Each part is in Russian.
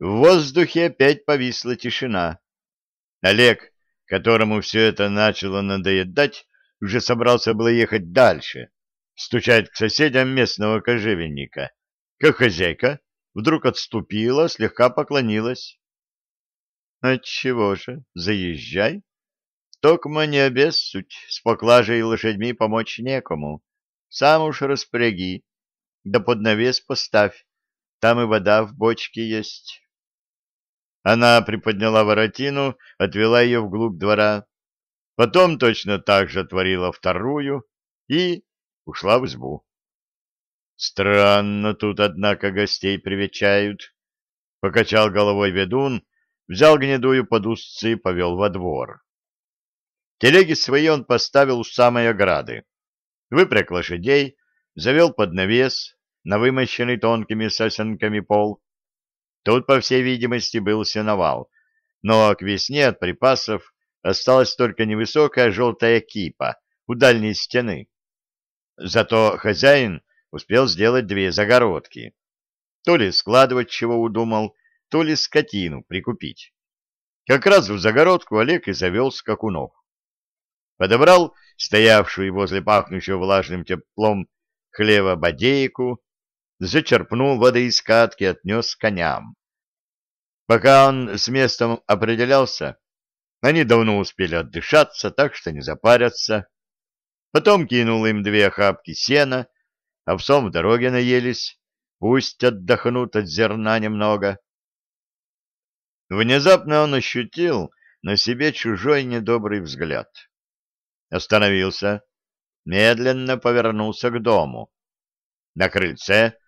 В воздухе опять повисла тишина. Олег, которому все это начало надоедать, уже собрался было ехать дальше, стучать к соседям местного кожевенника, как хозяйка вдруг отступила, слегка поклонилась. — Отчего же, заезжай. Токма не обессудь, с поклажей и лошадьми помочь некому. Сам уж распряги, да под навес поставь, там и вода в бочке есть. Она приподняла воротину, отвела ее вглубь двора, потом точно так же отворила вторую и ушла в избу. Странно тут, однако, гостей привечают. Покачал головой ведун, взял гнедую под узцы и повел во двор. Телеги свои он поставил у самой ограды. Выпряг лошадей, завел под навес на вымощенный тонкими сосенками пол Тут, по всей видимости, был сеновал, но к весне от припасов осталась только невысокая желтая кипа у дальней стены. Зато хозяин успел сделать две загородки. То ли складывать чего удумал, то ли скотину прикупить. Как раз в загородку Олег и завел скакунов. Подобрал стоявшую возле пахнущего влажным теплом хлева бодейку, зачерпнул воды из катки, отнес коням. Пока он с местом определялся, они давно успели отдышаться, так что не запарятся. Потом кинул им две охапки сена, а овсом в дороге наелись, пусть отдохнут от зерна немного. Внезапно он ощутил на себе чужой недобрый взгляд. Остановился, медленно повернулся к дому. На крыльце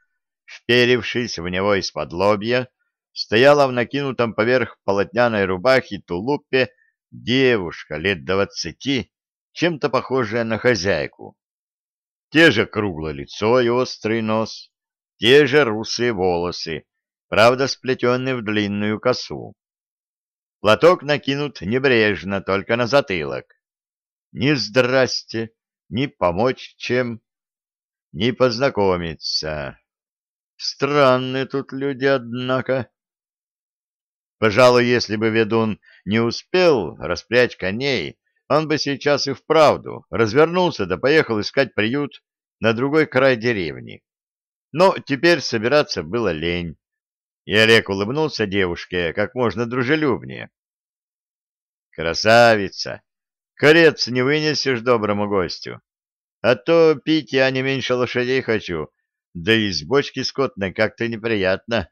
вперившись в него из-под лобья, стояла в накинутом поверх полотняной рубахи тулупе девушка лет двадцати, чем-то похожая на хозяйку. Те же круглое лицо и острый нос, те же русые волосы, правда сплетенные в длинную косу. Платок накинут небрежно, только на затылок. Ни здрасте, ни помочь чем, ни познакомиться. Странные тут люди, однако. Пожалуй, если бы ведун не успел распрячь коней, он бы сейчас и вправду развернулся да поехал искать приют на другой край деревни. Но теперь собираться было лень, и Олег улыбнулся девушке как можно дружелюбнее. «Красавица! Корец не вынесешь доброму гостю, а то пить я не меньше лошадей хочу, да из бочки скотной как-то неприятно.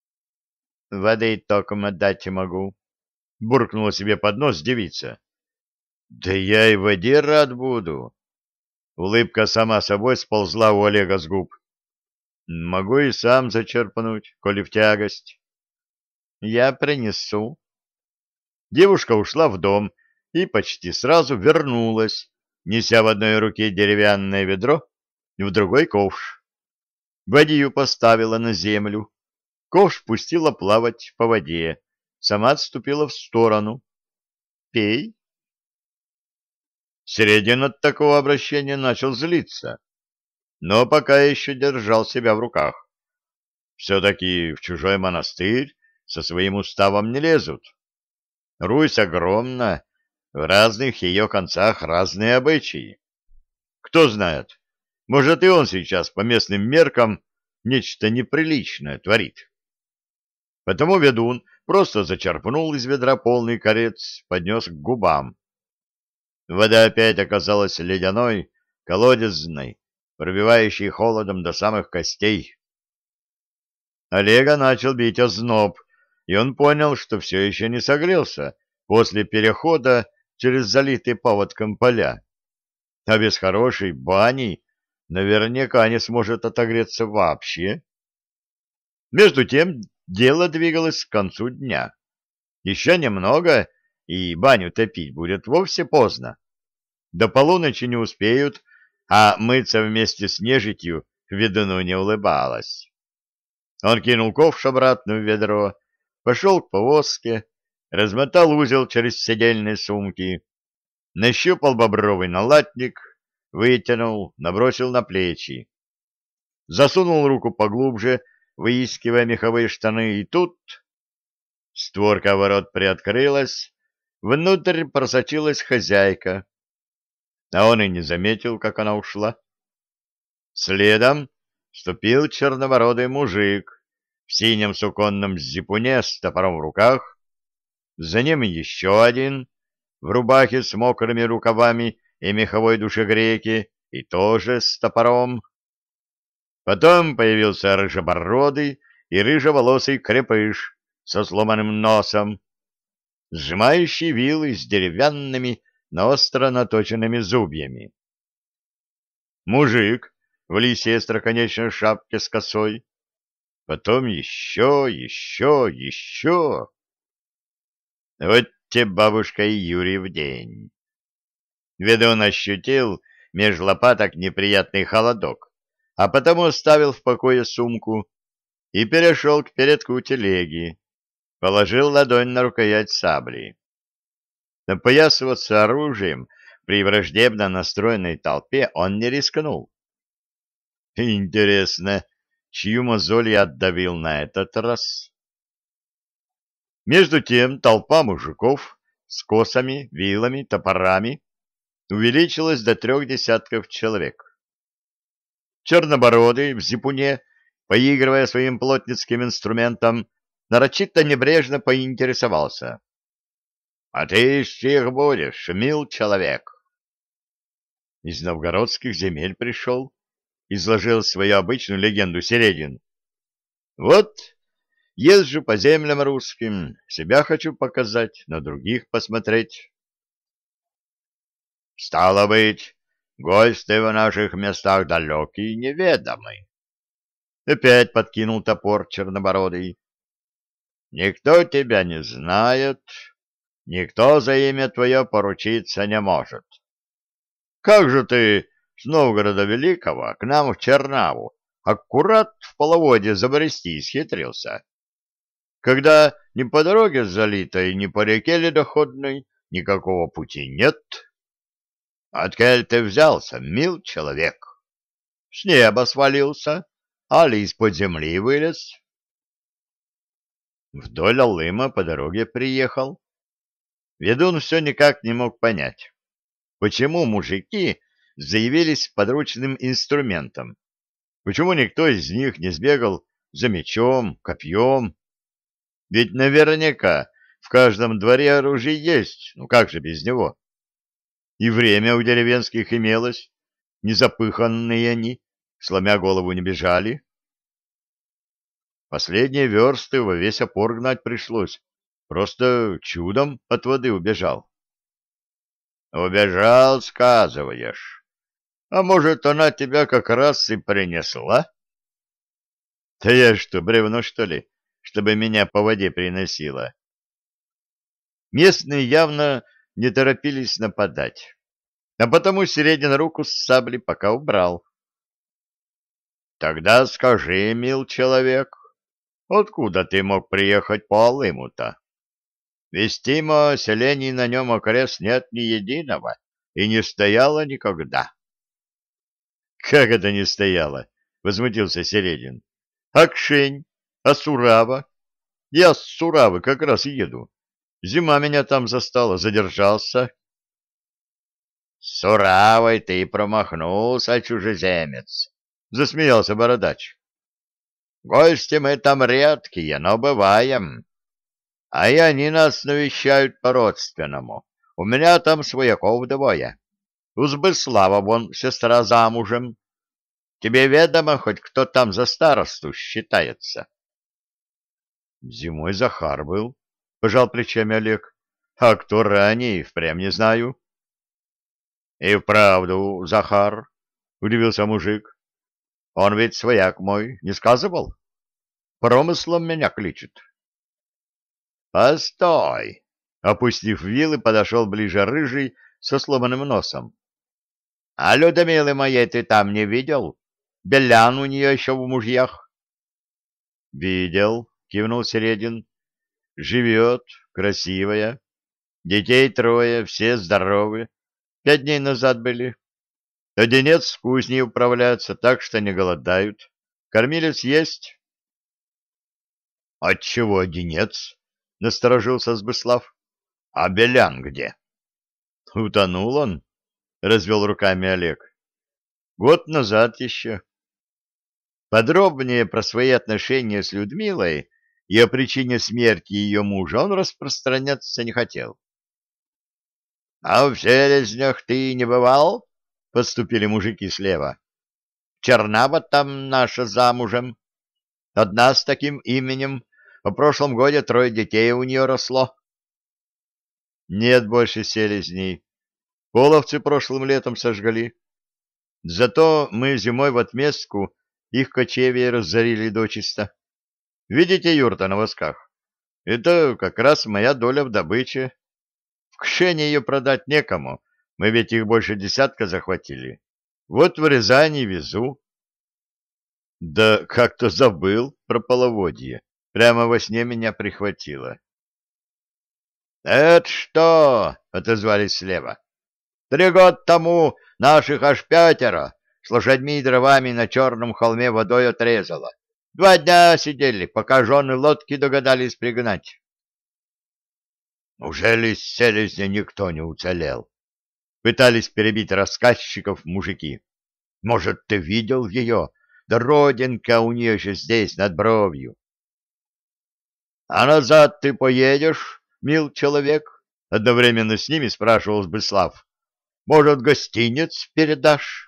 — Воды током отдать могу, — буркнула себе под нос девица. — Да я и воде рад буду. Улыбка сама собой сползла у Олега с губ. — Могу и сам зачерпнуть, коли в тягость. — Я принесу. Девушка ушла в дом и почти сразу вернулась, неся в одной руке деревянное ведро, в другой ковш. Бадью поставила на землю. Ковш пустила плавать по воде. Сама отступила в сторону. «Пей». Середин от такого обращения начал злиться, но пока еще держал себя в руках. Все-таки в чужой монастырь со своим уставом не лезут. Русь огромна, в разных ее концах разные обычаи. Кто знает, может, и он сейчас по местным меркам нечто неприличное творит. Потому ведун просто зачерпнул из ведра полный корец, поднес к губам. Вода опять оказалась ледяной, колодезной, пробивающей холодом до самых костей. Олега начал бить озноб, и он понял, что все еще не согрелся после перехода через залитые поводком поля. А без хорошей бани наверняка не сможет отогреться вообще. Между тем дело двигалось к концу дня. Еще немного, и баню топить будет вовсе поздно. До полуночи не успеют, а мыться вместе с нежитью ведуну не улыбалась. Он кинул ковш обратно в ведро, пошел к повозке, размотал узел через седельные сумки, нащупал бобровый налатник, вытянул, набросил на плечи. Засунул руку поглубже выискивая меховые штаны, и тут... Створка ворот приоткрылась, внутрь просочилась хозяйка, а он и не заметил, как она ушла. Следом ступил черновородый мужик в синем суконном зипуне с топором в руках, за ним еще один в рубахе с мокрыми рукавами и меховой душегреки, и тоже с топором. Потом появился рыжебородый и рыжеволосый крепыш со сломанным носом, сжимающий вилы с деревянными, но остро наточенными зубьями. Мужик в лисе остроконечной шапке с косой, потом еще, еще, еще. Вот те бабушка и Юрий в день. Ведун ощутил меж лопаток неприятный холодок, а потому оставил в покое сумку и перешел к передку телеги, положил ладонь на рукоять сабли. Напоясываться оружием при враждебно настроенной толпе он не рискнул. Интересно, чью мозоль я отдавил на этот раз? Между тем толпа мужиков с косами, вилами, топорами увеличилась до трех десятков человек. Чернобородый в зипуне, поигрывая своим плотницким инструментом, нарочито небрежно поинтересовался. — А ты из чьих будешь, мил человек? — Из новгородских земель пришел, — изложил свою обычную легенду Середин. — Вот езжу по землям русским, себя хочу показать, на других посмотреть. — Стало быть, гости в наших местах далекие и неведомы. Опять подкинул топор чернобородый. Никто тебя не знает, никто за имя твое поручиться не может. Как же ты с Новгорода Великого к нам в Чернаву аккурат в половодье забрести исхитрился? Когда ни по дороге залитой, ни по реке ледоходной никакого пути нет. Откель ты взялся, мил человек? С неба свалился, али из-под земли вылез? Вдоль Алыма по дороге приехал. Ведун все никак не мог понять, почему мужики заявились подручным инструментом, почему никто из них не сбегал за мечом, копьем. Ведь наверняка в каждом дворе оружие есть, ну как же без него? И время у деревенских имелось, не запыханные они, сломя голову не бежали. Последние версты во весь опор гнать пришлось. Просто чудом от воды убежал. Убежал, сказываешь. А может, она тебя как раз и принесла? Да я что, бревно, что ли, чтобы меня по воде приносило? Местные явно не торопились нападать, а потому Середин руку с сабли пока убрал. — Тогда скажи, мил человек, Откуда ты мог приехать по Алыму-то? Вестимо селений на нем окрест нет ни единого и не стояло никогда. — Как это не стояло? — возмутился Середин. — Акшень, а Сурава? Я с Суравы как раз еду. Зима меня там застала, задержался. — Суравой ты промахнулся, чужеземец, — засмеялся бородач. Гости мы там редкие, но бываем. А и они нас навещают по-родственному. У меня там свояков двое. У Збыслава вон сестра замужем. Тебе ведомо хоть кто там за старосту считается? Зимой Захар был, — пожал плечами Олег. А кто ранее, впрямь не знаю. И вправду, Захар, — удивился мужик. Он ведь свояк мой, не сказывал? Промыслом меня кличет. Постой! Опустив вилы, подошел ближе рыжий со сломанным носом. А Людмилы моей ты там не видел? Белян у нее еще в мужьях. Видел, кивнул Середин. Живет, красивая. Детей трое, все здоровы. Пять дней назад были. Одинец с кузней управляется, так что не голодают. Кормилец есть. Отчего одинец? — насторожился Сбыслав. — А Белян где? — Утонул он, — развел руками Олег. — Год назад еще. Подробнее про свои отношения с Людмилой и о причине смерти ее мужа он распространяться не хотел. — А в селезнях ты не бывал? — подступили мужики слева. — Чернава там наша замужем. Одна с таким именем. В прошлом годе трое детей у нее росло. — Нет больше селезней. Половцы прошлым летом сожгли. Зато мы зимой в отместку их кочевья разорили дочисто. Видите юрта на восках? Это как раз моя доля в добыче. В Кшене ее продать некому, мы ведь их больше десятка захватили. Вот в Рязани везу. Да как-то забыл про половодье. Прямо во сне меня прихватило. — Это что? — отозвались слева. — Три года тому наших аж пятеро с лошадьми и дровами на черном холме водой отрезало. Два дня сидели, пока жены лодки догадались пригнать. Ужели с селезня никто не уцелел? Пытались перебить рассказчиков мужики. Может, ты видел ее? Да родинка у нее же здесь, над бровью. — А назад ты поедешь, мил человек? — одновременно с ними спрашивал Сбыслав. — Может, гостиниц передашь?